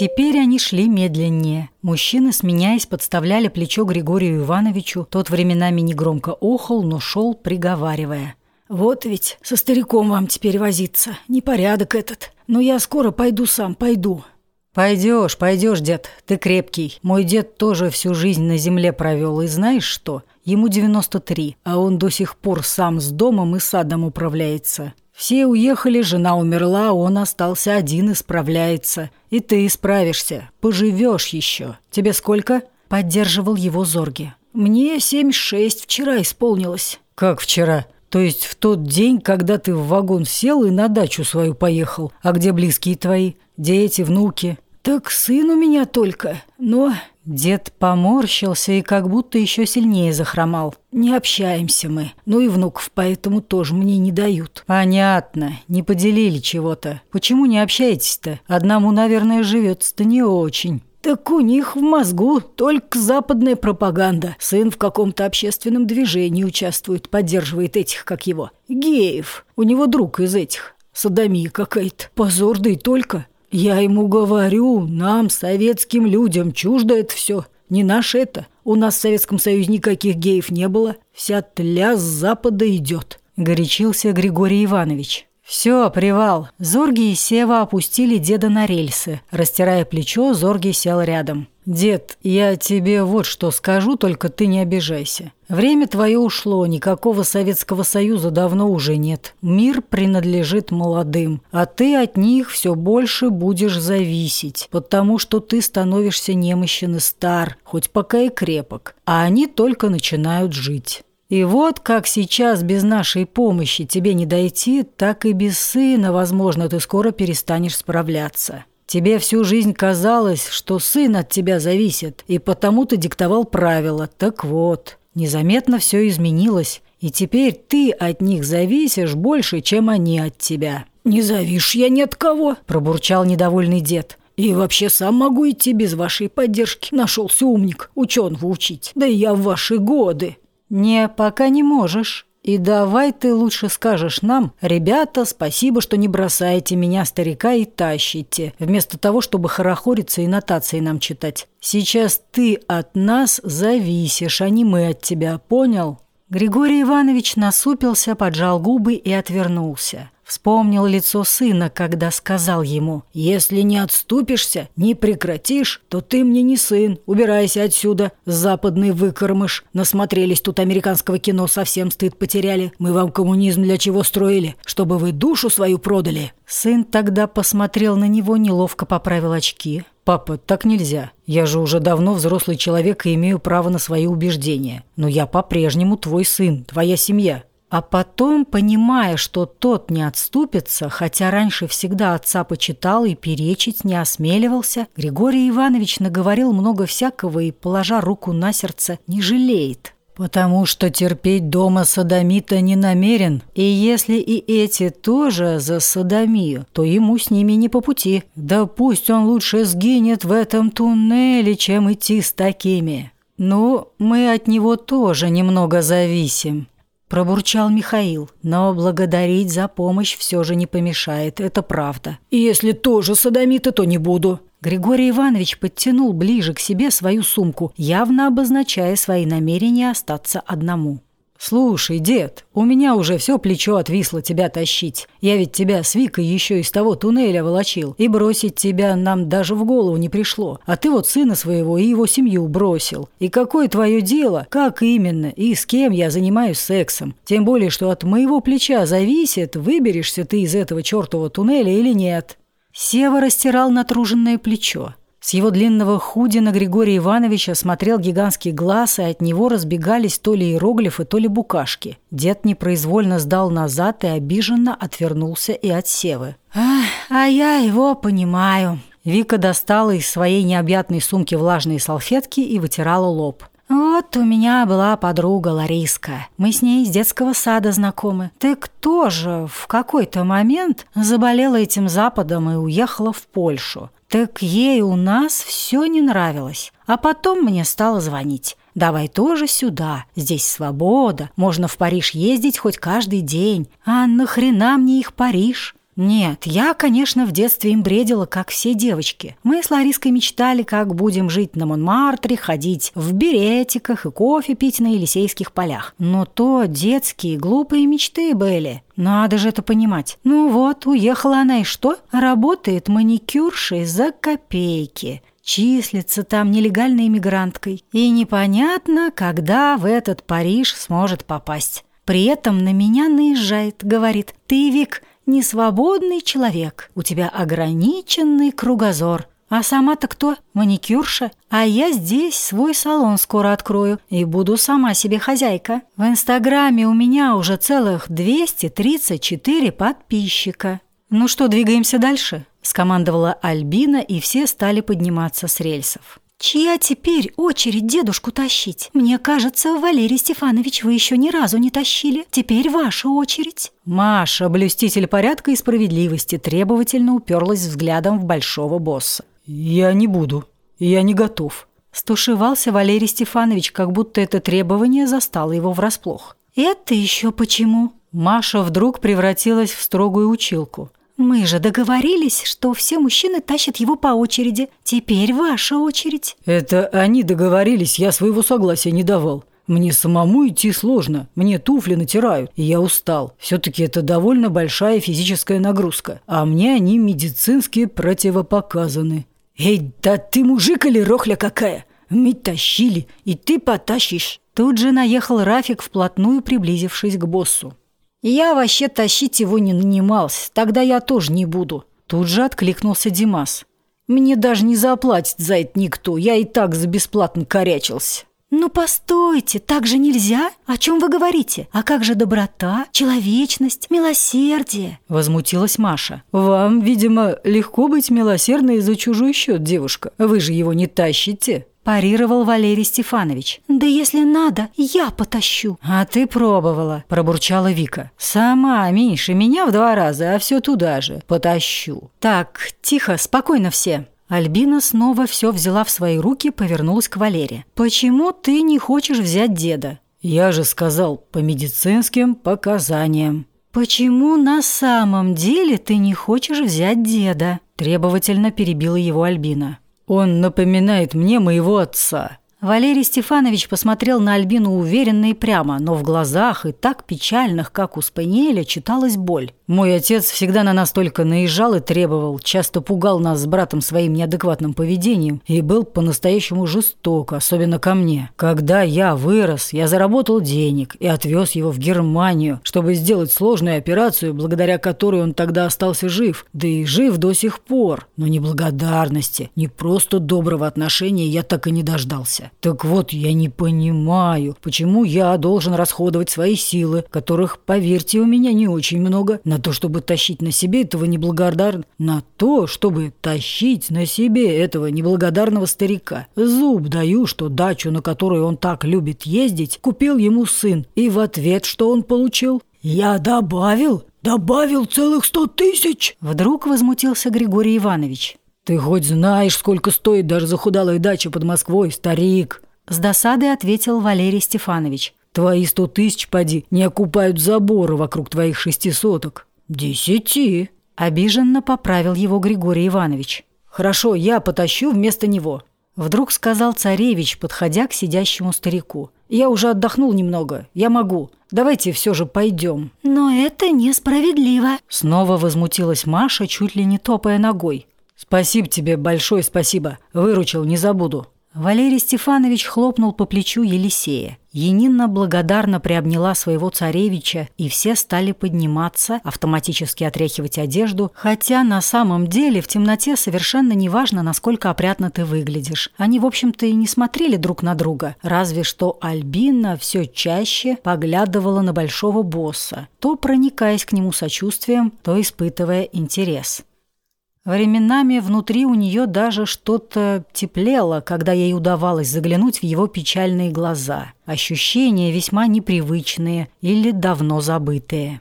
Теперь они шли медленнее. Мужчины, сменяясь, подставляли плечо Григорию Ивановичу. Тот временами негромко охал, но шел, приговаривая. «Вот ведь со стариком вам теперь возиться. Непорядок этот. Но я скоро пойду сам, пойду». «Пойдешь, пойдешь, дед. Ты крепкий. Мой дед тоже всю жизнь на земле провел. И знаешь что? Ему 93, а он до сих пор сам с домом и садом управляется. Все уехали, жена умерла, он остался один и справляется. И ты справишься, поживешь еще. Тебе сколько?» Поддерживал его Зорги. «Мне семь шесть вчера исполнилось». «Как вчера?» То есть в тот день, когда ты в вагон сел и на дачу свою поехал. А где близкие твои? Дети, внуки?» «Так сын у меня только, но...» Дед поморщился и как будто еще сильнее захромал. «Не общаемся мы. Ну и внуков поэтому тоже мне не дают». «Понятно. Не поделили чего-то. Почему не общаетесь-то? Одному, наверное, живется-то не очень». «Так у них в мозгу только западная пропаганда. Сын в каком-то общественном движении участвует, поддерживает этих, как его, геев. У него друг из этих. Садомия какая-то. Позор, да и только. Я ему говорю, нам, советским людям, чуждо это все. Не наше это. У нас в Советском Союзе никаких геев не было. Вся тля с запада идет», – горячился Григорий Иванович. «Все, привал». Зорги и Сева опустили деда на рельсы. Растирая плечо, Зорги сел рядом. «Дед, я тебе вот что скажу, только ты не обижайся. Время твое ушло, никакого Советского Союза давно уже нет. Мир принадлежит молодым, а ты от них все больше будешь зависеть, потому что ты становишься немощен и стар, хоть пока и крепок, а они только начинают жить». И вот как сейчас без нашей помощи тебе не дойти, так и без сына, возможно, ты скоро перестанешь справляться. Тебе всю жизнь казалось, что сын от тебя зависит, и потому ты диктовал правила. Так вот, незаметно все изменилось, и теперь ты от них зависишь больше, чем они от тебя». «Не завишь я ни от кого», – пробурчал недовольный дед. И вообще сам могу идти без вашей поддержки. Нашелся умник, ученого учить. Да и я в ваши годы. «Не, пока не можешь. И давай ты лучше скажешь нам, ребята, спасибо, что не бросаете меня, старика, и тащите, вместо того, чтобы хорохориться и нотации нам читать. Сейчас ты от нас зависишь, а не мы от тебя, понял?» Григорий Иванович насупился, поджал губы и отвернулся. Вспомнил лицо сына, когда сказал ему, «Если не отступишься, не прекратишь, то ты мне не сын. Убирайся отсюда, западный выкормыш. Насмотрелись тут американского кино, совсем стыд потеряли. Мы вам коммунизм для чего строили? Чтобы вы душу свою продали». Сын тогда посмотрел на него, неловко поправил очки. «Папа, так нельзя. Я же уже давно взрослый человек и имею право на свои убеждения. Но я по-прежнему твой сын, твоя семья. А потом, понимая, что тот не отступится, хотя раньше всегда отца почитал и перечить не осмеливался, Григорий Иванович наговорил много всякого и, положа руку на сердце, не жалеет. Потому что терпеть дома садомита не намерен, и если и эти тоже за садомию, то ему с ними не по пути. Да пусть он лучше сгинет в этом туннеле, чем идти с такими. Ну, мы от него тоже немного зависим. Пробурчал Михаил, но благодарить за помощь все же не помешает, это правда. И если тоже садомита, то не буду. Григорий Иванович подтянул ближе к себе свою сумку, явно обозначая свои намерения остаться одному. «Слушай, дед, у меня уже все плечо отвисло тебя тащить. Я ведь тебя с Викой еще из того туннеля волочил, и бросить тебя нам даже в голову не пришло. А ты вот сына своего и его семью бросил. И какое твое дело, как именно и с кем я занимаюсь сексом? Тем более, что от моего плеча зависит, выберешься ты из этого чертового туннеля или нет». Сева растирал натруженное плечо. С его длинного худи на Григория Ивановича смотрел гигантский глаз, и от него разбегались то ли иероглифы, то ли букашки. Дед непроизвольно сдал назад и обиженно отвернулся и от Севы. «А, я его понимаю». Вика достала из своей необъятной сумки влажные салфетки и вытирала лоб. «Вот у меня была подруга Лариска. Мы с ней с детского сада знакомы. Ты кто же в какой-то момент заболела этим Западом и уехала в Польшу. Так ей у нас все не нравилось. А потом мне стало звонить. Давай тоже сюда. Здесь свобода. Можно в Париж ездить хоть каждый день. А нахрена мне их Париж? Нет, я, конечно, в детстве им бредила, как все девочки. Мы с Лариской мечтали, как будем жить на Монмартре, ходить в беретиках и кофе пить на Елисейских полях. Но то детские глупые мечты были. Надо же это понимать. Ну вот, уехала она и что? Работает маникюршей за копейки числится там нелегальной иммигранткой. И непонятно, когда в этот Париж сможет попасть. При этом на меня наезжает, говорит, «Ты, Вик, не свободный человек, у тебя ограниченный кругозор. А сама-то кто? Маникюрша? А я здесь свой салон скоро открою и буду сама себе хозяйка. В Инстаграме у меня уже целых 234 подписчика. Ну что, двигаемся дальше?» – скомандовала Альбина, и все стали подниматься с рельсов. «Чья теперь очередь дедушку тащить? Мне кажется, Валерий Стефанович, вы еще ни разу не тащили. Теперь ваша очередь». Маша, блюститель порядка и справедливости, требовательно уперлась взглядом в большого босса. «Я не буду. Я не готов». Стушевался Валерий Стефанович, как будто это требование застало его врасплох. «Это еще почему?» Маша вдруг превратилась в строгую училку. «Мы же договорились, что все мужчины тащат его по очереди. Теперь ваша очередь». «Это они договорились, я своего согласия не давал. Мне самому идти сложно, мне туфли натирают, и я устал. Все-таки это довольно большая физическая нагрузка, а мне они медицинские противопоказаны». «Эй, да ты мужик или рохля какая? Мы тащили, и ты потащишь». Тут же наехал Рафик, вплотную приблизившись к боссу. «Я вообще тащить его не нанимался, тогда я тоже не буду». Тут же откликнулся Димас. «Мне даже не заплатит за это никто, я и так за бесплатно корячился». «Ну, постойте, так же нельзя? О чем вы говорите? А как же доброта, человечность, милосердие?» Возмутилась Маша. «Вам, видимо, легко быть милосердной за чужой счет, девушка. Вы же его не тащите» парировал Валерий Стефанович. «Да если надо, я потащу». «А ты пробовала», – пробурчала Вика. «Сама меньше меня в два раза, а все туда же. Потащу». «Так, тихо, спокойно все». Альбина снова все взяла в свои руки, повернулась к Валере. «Почему ты не хочешь взять деда?» «Я же сказал, по медицинским показаниям». «Почему на самом деле ты не хочешь взять деда?» Требовательно перебила его Альбина. Он напоминает мне моего отца. Валерий Стефанович посмотрел на Альбину уверенно и прямо, но в глазах и так печальных, как у Спаниеля, читалась боль. Мой отец всегда на нас только наезжал и требовал, часто пугал нас с братом своим неадекватным поведением и был по-настоящему жесток, особенно ко мне. Когда я вырос, я заработал денег и отвез его в Германию, чтобы сделать сложную операцию, благодаря которой он тогда остался жив, да и жив до сих пор. Но ни благодарности, ни просто доброго отношения я так и не дождался. Так вот, я не понимаю, почему я должен расходовать свои силы, которых, поверьте, у меня не очень много, на то, чтобы тащить на себе этого неблагодарного... На то, чтобы тащить на себе этого неблагодарного старика. Зуб даю, что дачу, на которую он так любит ездить, купил ему сын. И в ответ, что он получил? «Я добавил, добавил целых сто тысяч!» Вдруг возмутился Григорий Иванович. «Ты хоть знаешь, сколько стоит даже захудалая дача под Москвой, старик?» С досадой ответил Валерий Стефанович. «Твои сто тысяч, поди, не окупают забора вокруг твоих шести соток». «Десяти!» – обиженно поправил его Григорий Иванович. «Хорошо, я потащу вместо него», – вдруг сказал царевич, подходя к сидящему старику. «Я уже отдохнул немного, я могу. Давайте все же пойдем». «Но это несправедливо», – снова возмутилась Маша, чуть ли не топая ногой. «Спасибо тебе, большое спасибо. Выручил, не забуду». Валерий Стефанович хлопнул по плечу Елисея. Янина благодарно приобняла своего царевича, и все стали подниматься, автоматически отряхивать одежду, хотя на самом деле в темноте совершенно не важно, насколько опрятно ты выглядишь. Они, в общем-то, и не смотрели друг на друга, разве что Альбина все чаще поглядывала на большого босса, то проникаясь к нему сочувствием, то испытывая интерес. Временами внутри у нее даже что-то теплело, когда ей удавалось заглянуть в его печальные глаза. Ощущения весьма непривычные или давно забытые.